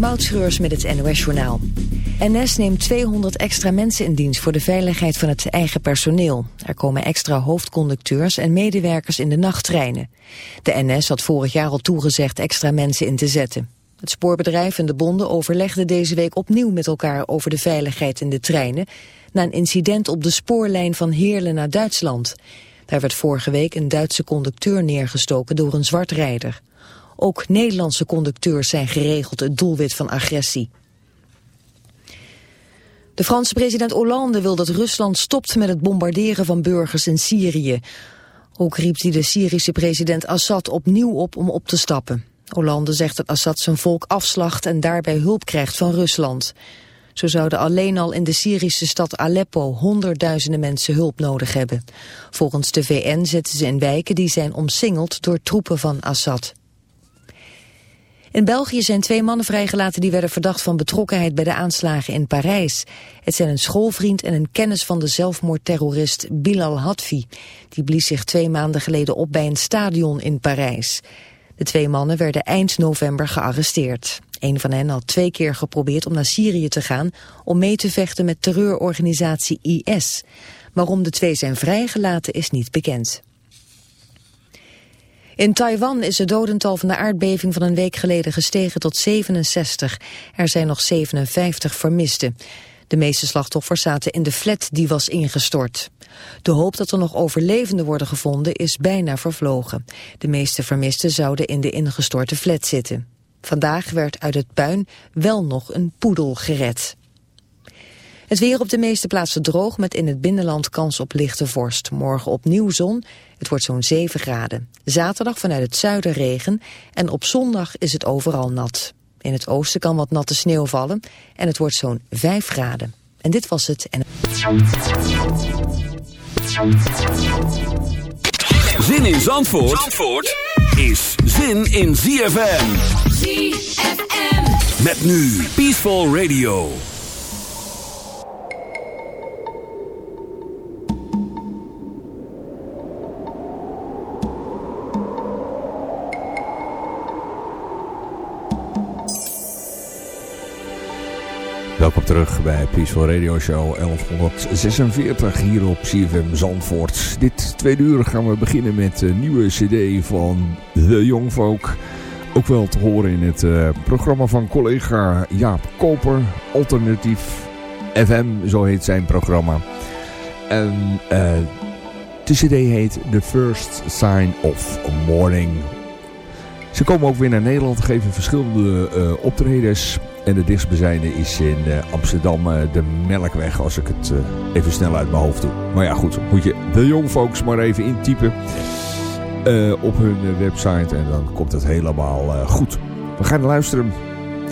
Moutschreurs met het NOS-journaal. NS neemt 200 extra mensen in dienst voor de veiligheid van het eigen personeel. Er komen extra hoofdconducteurs en medewerkers in de nachttreinen. De NS had vorig jaar al toegezegd extra mensen in te zetten. Het spoorbedrijf en de bonden overlegden deze week opnieuw met elkaar over de veiligheid in de treinen... na een incident op de spoorlijn van Heerlen naar Duitsland. Daar werd vorige week een Duitse conducteur neergestoken door een zwartrijder. Ook Nederlandse conducteurs zijn geregeld het doelwit van agressie. De Franse president Hollande wil dat Rusland stopt met het bombarderen van burgers in Syrië. Ook riep hij de Syrische president Assad opnieuw op om op te stappen. Hollande zegt dat Assad zijn volk afslacht en daarbij hulp krijgt van Rusland. Zo zouden alleen al in de Syrische stad Aleppo honderdduizenden mensen hulp nodig hebben. Volgens de VN zetten ze in wijken die zijn omsingeld door troepen van Assad. In België zijn twee mannen vrijgelaten die werden verdacht van betrokkenheid bij de aanslagen in Parijs. Het zijn een schoolvriend en een kennis van de zelfmoordterrorist Bilal Hadfi. Die blies zich twee maanden geleden op bij een stadion in Parijs. De twee mannen werden eind november gearresteerd. Een van hen had twee keer geprobeerd om naar Syrië te gaan om mee te vechten met terreurorganisatie IS. Waarom de twee zijn vrijgelaten is niet bekend. In Taiwan is het dodental van de aardbeving van een week geleden gestegen tot 67. Er zijn nog 57 vermisten. De meeste slachtoffers zaten in de flat die was ingestort. De hoop dat er nog overlevenden worden gevonden is bijna vervlogen. De meeste vermisten zouden in de ingestorte flat zitten. Vandaag werd uit het puin wel nog een poedel gered. Het weer op de meeste plaatsen droog met in het binnenland kans op lichte vorst. Morgen opnieuw zon, het wordt zo'n 7 graden. Zaterdag vanuit het zuiden regen en op zondag is het overal nat. In het oosten kan wat natte sneeuw vallen en het wordt zo'n 5 graden. En dit was het. En... Zin in Zandvoort, Zandvoort is zin in ZFM. ZFM. Met nu Peaceful Radio. Welkom terug bij Peaceful Radio Show 1146 hier op CFM Zandvoort. Dit tweede uur gaan we beginnen met een nieuwe cd van The Young Folk. Ook wel te horen in het uh, programma van collega Jaap Koper, Alternatief FM, zo heet zijn programma. En uh, de cd heet The First Sign of Morning. Ze komen ook weer naar Nederland, geven verschillende uh, optredens. En de dichtstbijzijnde is in uh, Amsterdam uh, de Melkweg, als ik het uh, even snel uit mijn hoofd doe. Maar ja, goed, moet je de Young Folks maar even intypen op hun website en dan komt het helemaal goed. We gaan luisteren,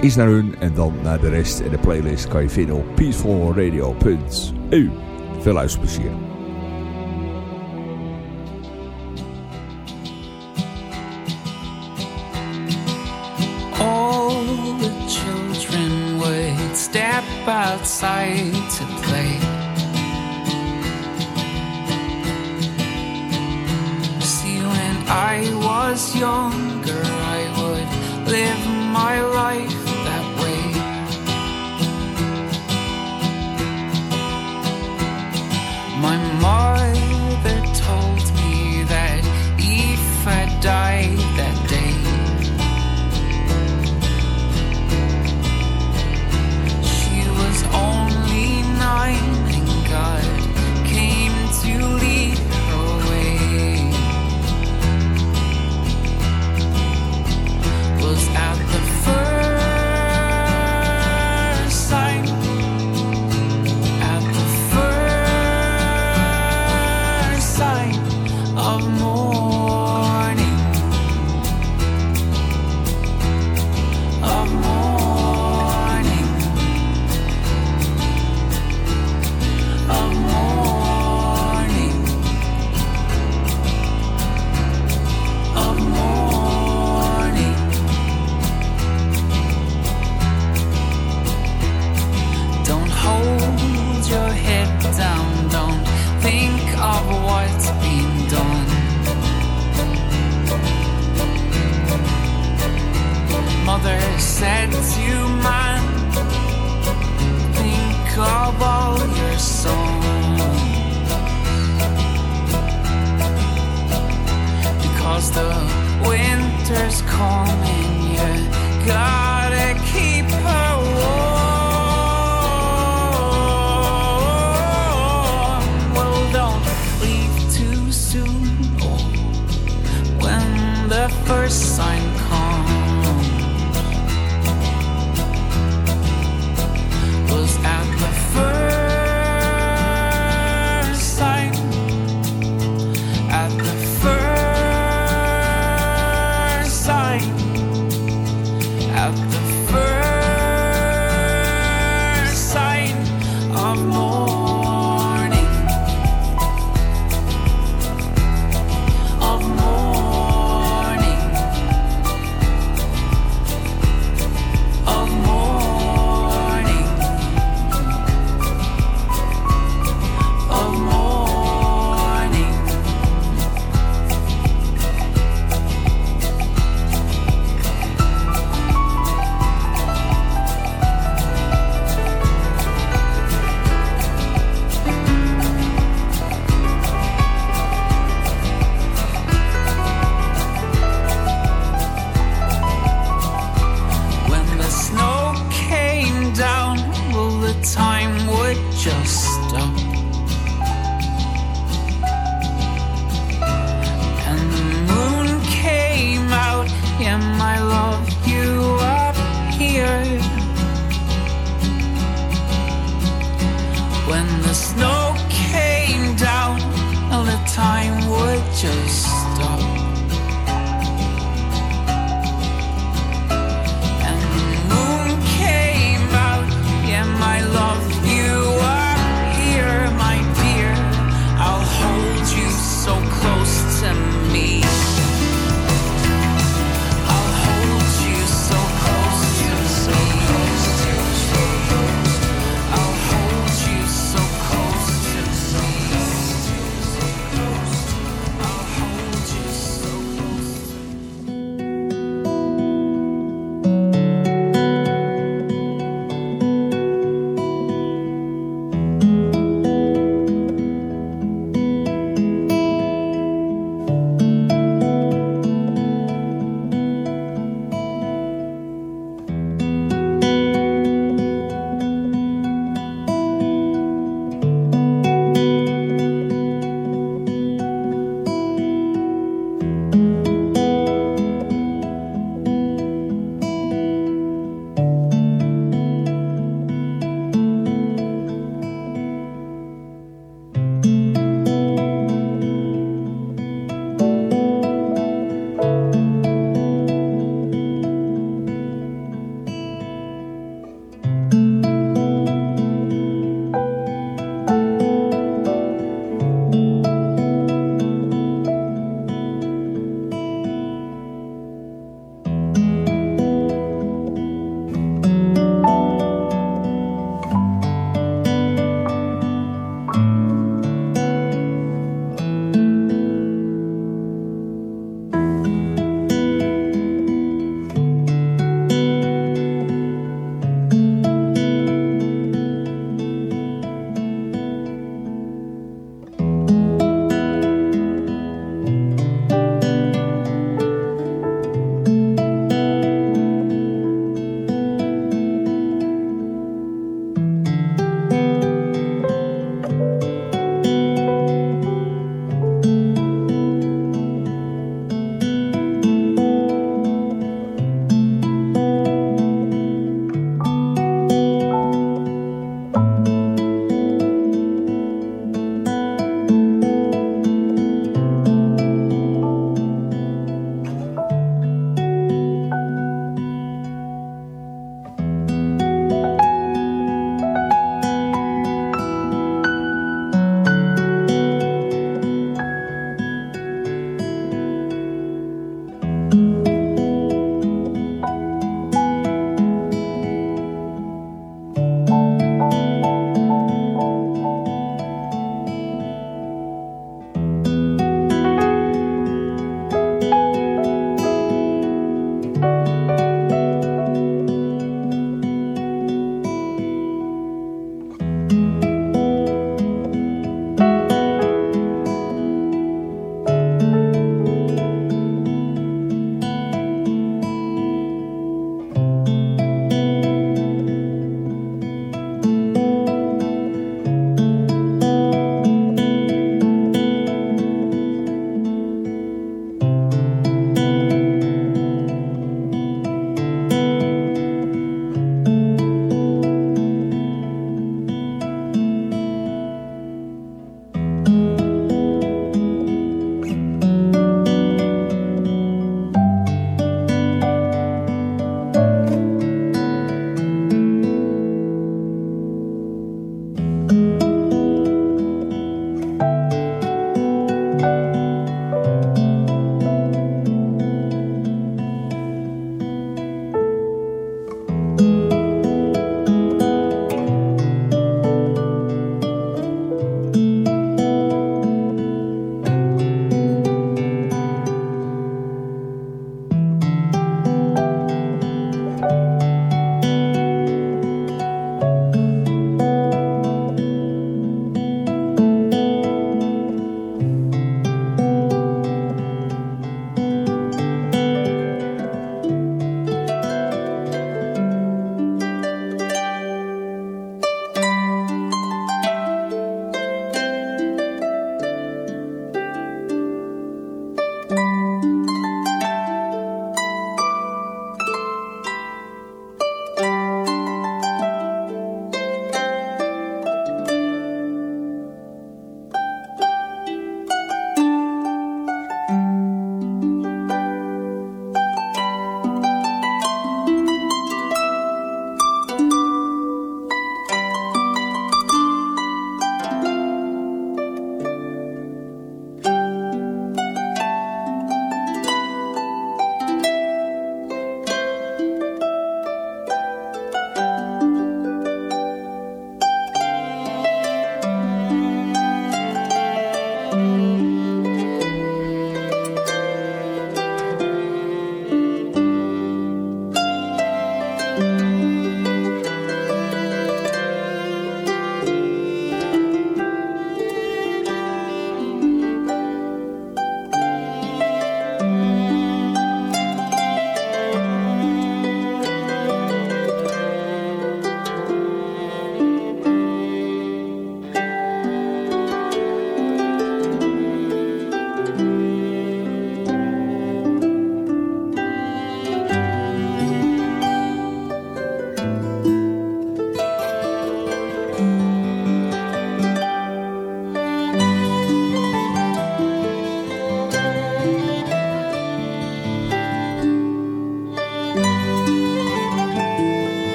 eens naar hun en dan naar de rest. En de playlist kan je vinden op peacefulradio.eu. Veel luisterplezier. Outside to play. See, when I was younger, I would live my life